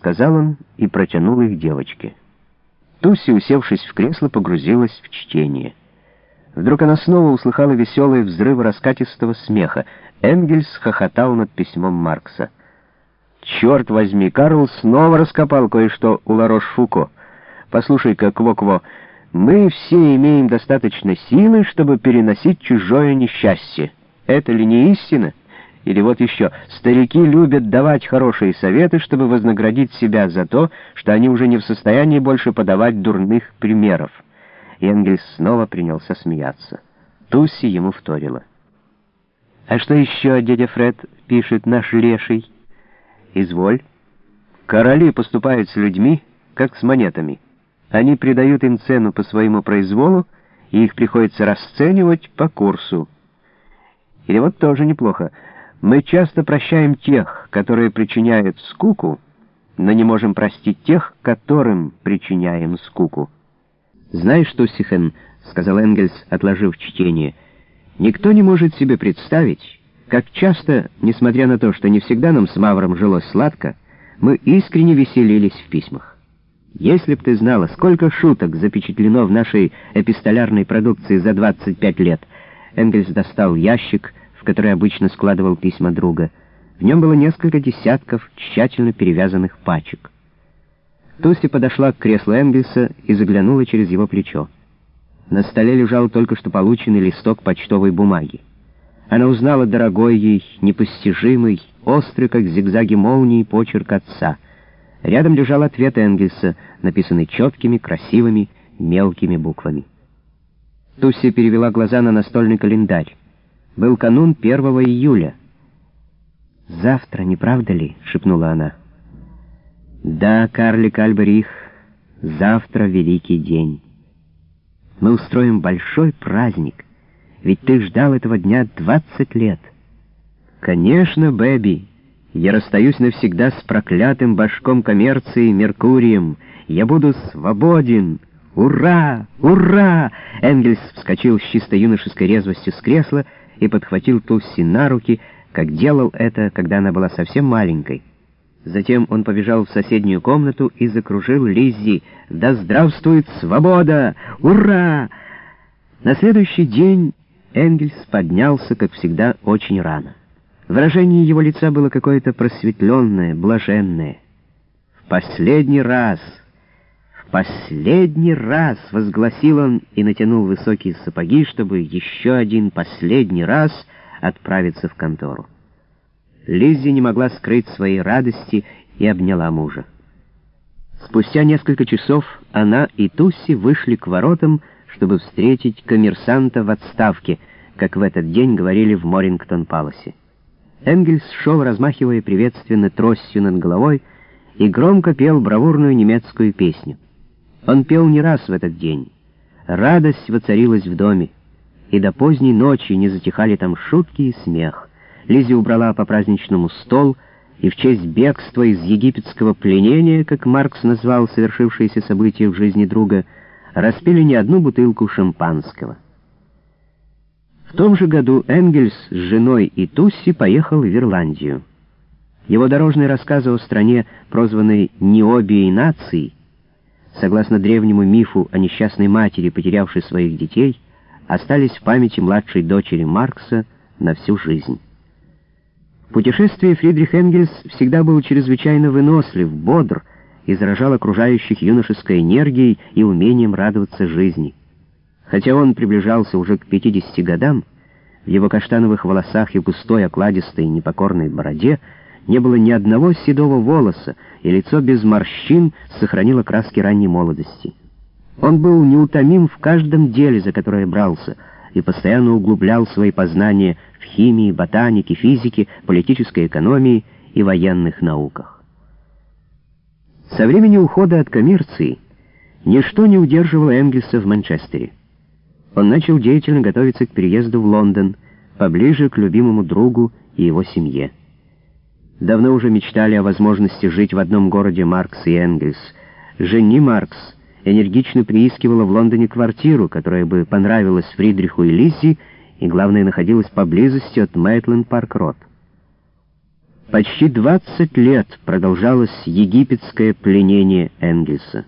сказал он и протянул их девочке. Туси, усевшись в кресло, погрузилась в чтение. Вдруг она снова услыхала веселые взрывы раскатистого смеха. Энгельс хохотал над письмом Маркса. «Черт возьми, Карл снова раскопал кое-что у Ларош-Фуко. Послушай-ка, Кво-Кво, мы все имеем достаточно силы, чтобы переносить чужое несчастье. Это ли не истина?» Или вот еще, старики любят давать хорошие советы, чтобы вознаградить себя за то, что они уже не в состоянии больше подавать дурных примеров. Энгельс снова принялся смеяться. Тусси ему вторила. «А что еще, дядя Фред, пишет наш леший?» «Изволь. Короли поступают с людьми, как с монетами. Они придают им цену по своему произволу, и их приходится расценивать по курсу. Или вот тоже неплохо. Мы часто прощаем тех, которые причиняют скуку, но не можем простить тех, которым причиняем скуку. «Знаешь, Туссихен, — сказал Энгельс, отложив чтение, — никто не может себе представить, как часто, несмотря на то, что не всегда нам с Мавром жилось сладко, мы искренне веселились в письмах. Если б ты знала, сколько шуток запечатлено в нашей эпистолярной продукции за 25 лет, Энгельс достал ящик, в который обычно складывал письма друга. В нем было несколько десятков тщательно перевязанных пачек. Туси подошла к креслу Энгельса и заглянула через его плечо. На столе лежал только что полученный листок почтовой бумаги. Она узнала дорогой ей, непостижимый, острый, как зигзаги молнии, почерк отца. Рядом лежал ответ Энгельса, написанный четкими, красивыми, мелкими буквами. Туси перевела глаза на настольный календарь. Был канун 1 июля. «Завтра, не правда ли?» — шепнула она. «Да, карлик Альберих, завтра великий день. Мы устроим большой праздник, ведь ты ждал этого дня 20 лет». «Конечно, Бэби, я расстаюсь навсегда с проклятым башком коммерции Меркурием. Я буду свободен!» «Ура! Ура!» Энгельс вскочил с чисто юношеской резвостью с кресла и подхватил Тусси на руки, как делал это, когда она была совсем маленькой. Затем он побежал в соседнюю комнату и закружил Лиззи. «Да здравствует свобода! Ура!» На следующий день Энгельс поднялся, как всегда, очень рано. Выражение его лица было какое-то просветленное, блаженное. «В последний раз!» «Последний раз!» — возгласил он и натянул высокие сапоги, чтобы еще один последний раз отправиться в контору. Лиззи не могла скрыть своей радости и обняла мужа. Спустя несколько часов она и Тусси вышли к воротам, чтобы встретить коммерсанта в отставке, как в этот день говорили в Морингтон-Паласе. Энгельс шел, размахивая приветственно тростью над головой, и громко пел бравурную немецкую песню. Он пел не раз в этот день. Радость воцарилась в доме, и до поздней ночи не затихали там шутки и смех. Лизи убрала по праздничному стол, и в честь бегства из египетского пленения, как Маркс назвал совершившееся событие в жизни друга, распили не одну бутылку шампанского. В том же году Энгельс с женой и Тусси поехал в Ирландию. Его дорожные рассказы о стране, прозванной «Необией нацией», согласно древнему мифу о несчастной матери, потерявшей своих детей, остались в памяти младшей дочери Маркса на всю жизнь. В путешествии Фридрих Энгельс всегда был чрезвычайно вынослив, бодр и заражал окружающих юношеской энергией и умением радоваться жизни. Хотя он приближался уже к 50 годам, в его каштановых волосах и густой, окладистой, непокорной бороде не было ни одного седого волоса, и лицо без морщин сохранило краски ранней молодости. Он был неутомим в каждом деле, за которое брался, и постоянно углублял свои познания в химии, ботанике, физике, политической экономии и военных науках. Со времени ухода от коммерции ничто не удерживало Энгельса в Манчестере. Он начал деятельно готовиться к переезду в Лондон, поближе к любимому другу и его семье. Давно уже мечтали о возможности жить в одном городе Маркс и Энгельс. Жени Маркс энергично приискивала в Лондоне квартиру, которая бы понравилась Фридриху и Лиззи, и, главное, находилась поблизости от Мейтленд Парк Рот. Почти 20 лет продолжалось египетское пленение Энгельса.